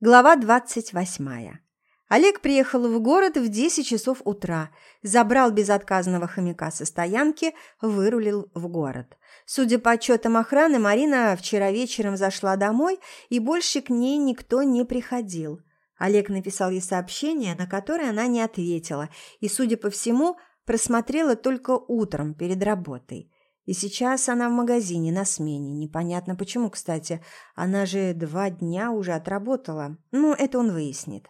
Глава двадцать восьмая. Олег приехал в город в десять часов утра, забрал безотказного хомяка со стоянки, вырулил в город. Судя по отчетам охраны, Марина вчера вечером зашла домой, и больше к ней никто не приходил. Олег написал ей сообщение, на которое она не ответила, и, судя по всему, просмотрела только утром перед работой. И сейчас она в магазине на смене. Непонятно почему, кстати. Она же два дня уже отработала. Ну, это он выяснит.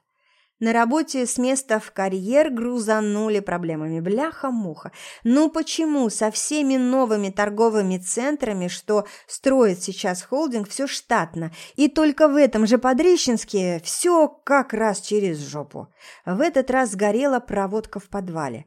На работе с места в карьер грузанули проблемами. Бляха-муха. Ну почему со всеми новыми торговыми центрами, что строит сейчас холдинг, все штатно, и только в этом же Подрещенске все как раз через жопу. В этот раз сгорела проводка в подвале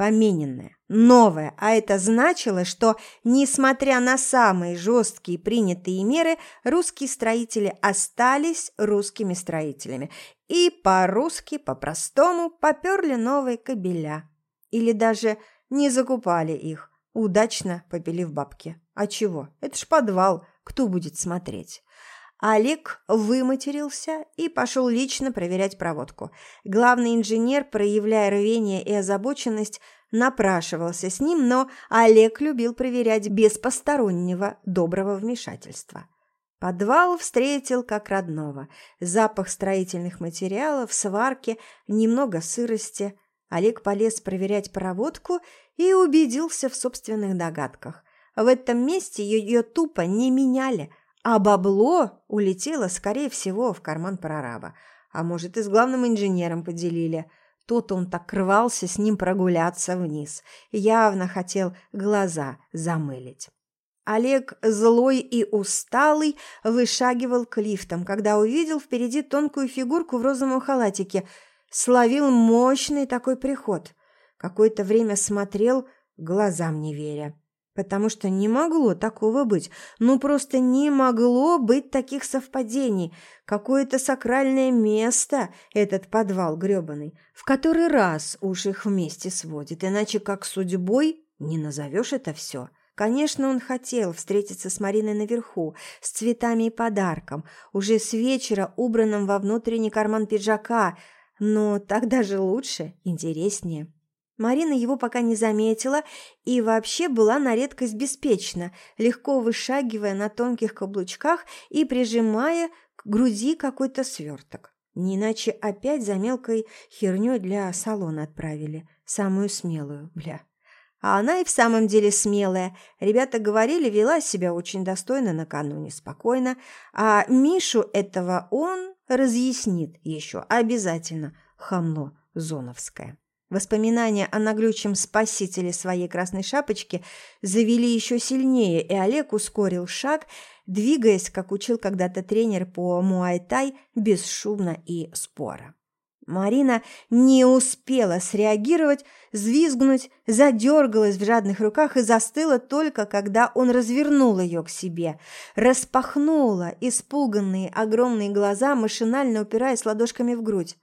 помененное, новое, а это значило, что, несмотря на самые жесткие принятые меры, русские строители остались русскими строителями и по-русски, по-простому поперли новые кабеля. Или даже не закупали их, удачно попилив бабки. А чего? Это ж подвал, кто будет смотреть? Олег выматерился и пошел лично проверять проводку. Главный инженер, проявляя рвение и озабоченность, напрашивался с ним, но Олег любил проверять без постороннего доброго вмешательства. Подвал встретил как родного. Запах строительных материалов, сварки, немного сырости. Олег полез проверять проводку и убедился в собственных догадках. В этом месте ее тупо не меняли – а бабло улетело, скорее всего, в карман прораба. А может, и с главным инженером поделили. Тот он так рвался с ним прогуляться вниз. Явно хотел глаза замылить. Олег, злой и усталый, вышагивал к лифтам, когда увидел впереди тонкую фигурку в розовом халатике. Словил мощный такой приход. Какое-то время смотрел, глазам не веря. Потому что не могло такого быть. Ну, просто не могло быть таких совпадений. Какое-то сакральное место этот подвал грёбаный. В который раз уж их вместе сводит. Иначе как судьбой не назовешь это все. Конечно, он хотел встретиться с Мариной наверху, с цветами и подарком, уже с вечера, убранным во внутренний карман пиджака, но так даже лучше, интереснее. Марина его пока не заметила и вообще была на редкость беспечна, легко вышагивая на тонких каблучках и прижимая к груди какой-то сверток. Не иначе опять за мелкой херней для салона отправили. Самую смелую, бля. А она и в самом деле смелая. Ребята говорили, вела себя очень достойно накануне, спокойно. А Мишу этого он разъяснит еще обязательно. Хамло зоновское. Воспоминания о наглючем спасителе своей красной шапочки завели еще сильнее, и Олег ускорил шаг, двигаясь, как учил когда-то тренер по муай-тай, бесшумно и споро. Марина не успела среагировать, взвизгнуть, задергалась в жадных руках и застыла только, когда он развернул ее к себе. Распахнула испуганные огромные глаза, машинально упираясь ладошками в грудь.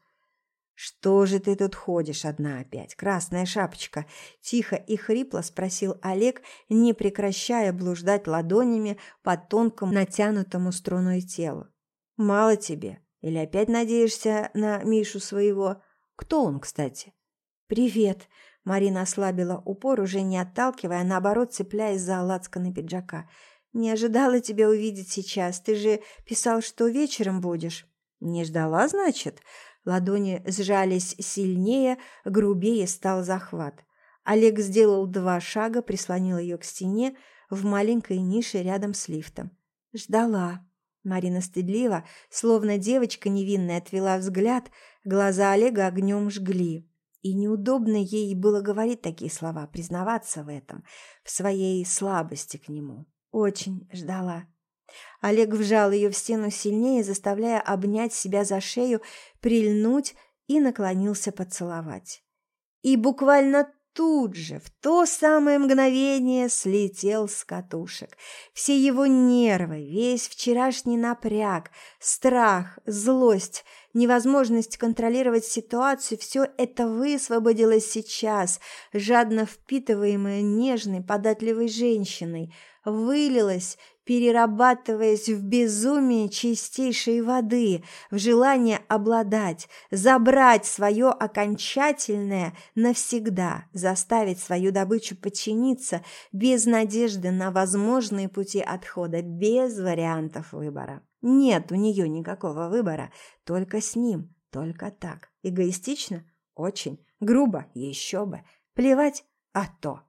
«Что же ты тут ходишь одна опять, красная шапочка?» – тихо и хрипло спросил Олег, не прекращая блуждать ладонями по тонкому натянутому струной телу. «Мало тебе? Или опять надеешься на Мишу своего? Кто он, кстати?» «Привет!» – Марина ослабила упор, уже не отталкивая, а наоборот цепляясь за лацканы пиджака. «Не ожидала тебя увидеть сейчас. Ты же писал, что вечером будешь». «Не ждала, значит?» Ладони сжались сильнее, грубее стал захват. Олег сделал два шага, прислонил ее к стене в маленькой нише рядом с лифтом. Ждала. Марина стыдливо, словно девочка невинная, отвела взгляд, глаза Олега огнем жгли. И неудобно ей было говорить такие слова, признаваться в этом, в своей слабости к нему. Очень ждала. Олег вжал ее в стену сильнее, заставляя обнять себя за шею, прильнуть и наклонился поцеловать. И буквально тут же, в то самое мгновение, слетел с катушек. Все его нервы, весь вчерашний напряг, страх, злость, невозможность контролировать ситуацию – все это высвободилось сейчас, жадно впитываемое нежной, податливой женщиной, вылилось перерабатываясь в безумие чистейшей воды, в желание обладать, забрать свое окончательное навсегда, заставить свою добычу подчиниться без надежды на возможные пути отхода, без вариантов выбора. Нет у нее никакого выбора, только с ним, только так. Эгоистично? Очень. Грубо? Еще бы. Плевать? А то.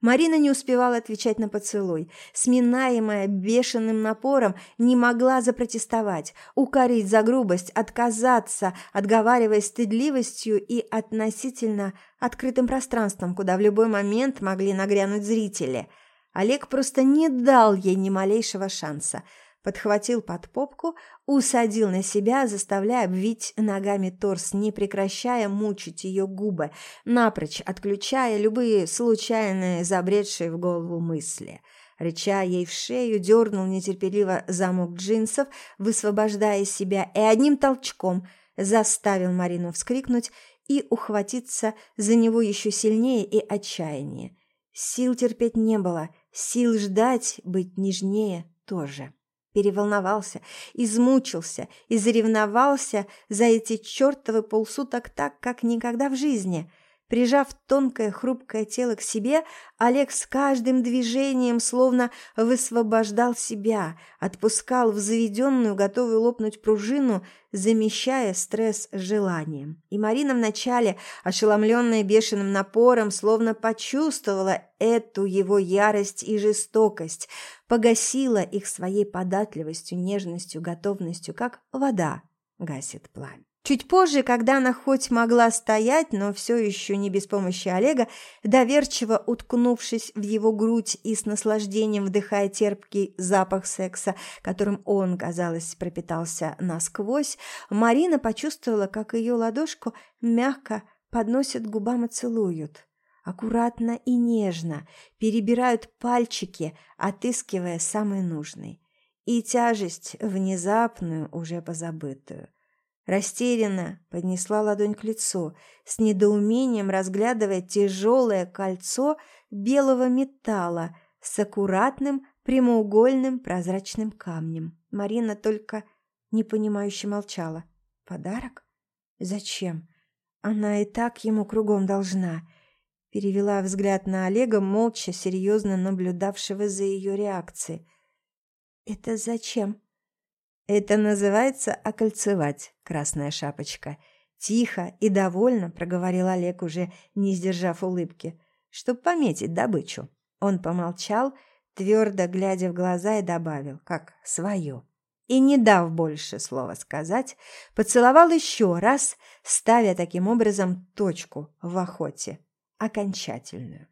Марина не успевала отвечать на поцелуй. Сминаемая бешеным напором, не могла запротестовать, укорить за грубость, отказаться, отговариваясь стыдливостью и относительно открытым пространством, куда в любой момент могли нагрянуть зрители. Олег просто не дал ей ни малейшего шанса – подхватил под попку, усадил на себя, заставляя обвить ногами торс, не прекращая мучить ее губы, напрочь отключая любые случайные забредшие в голову мысли. Рыча ей в шею, дернул нетерпеливо замок джинсов, высвобождая себя, и одним толчком заставил Марину вскрикнуть и ухватиться за него еще сильнее и отчаяннее. Сил терпеть не было, сил ждать, быть нежнее тоже. Переволновался, измучился и заревновался за эти чертовы полсуток так, как никогда в жизни. Прижав тонкое хрупкое тело к себе, Олег с каждым движением словно высвобождал себя, отпускал в заведенную, готовую лопнуть пружину, замещая стресс желанием. И Марина вначале, ошеломленная бешеным напором, словно почувствовала эту его ярость и жестокость, погасила их своей податливостью, нежностью, готовностью, как вода гасит пламя. Чуть позже, когда она хоть могла стоять, но все еще не без помощи Олега, доверчиво уткнувшись в его грудь и с наслаждением вдыхая терпкий запах секса, которым он, казалось, пропитался насквозь, Марина почувствовала, как ее ладошку мягко подносят к губам и целуют. Аккуратно и нежно перебирают пальчики, отыскивая самый нужный. И тяжесть внезапную, уже позабытую – Растерянно поднесла ладонь к лицу, с недоумением разглядывая тяжелое кольцо белого металла с аккуратным прямоугольным прозрачным камнем. Марина только непонимающе молчала. «Подарок? Зачем? Она и так ему кругом должна». Перевела взгляд на Олега, молча, серьезно наблюдавшего за ее реакцией. «Это зачем?» Это называется окольцевать, красная шапочка. Тихо и довольно проговорил Олег, уже не сдержав улыбки, чтоб пометить добычу. Он помолчал, твердо глядя в глаза и добавил, как свое. И, не дав больше слова сказать, поцеловал еще раз, ставя таким образом точку в охоте, окончательную.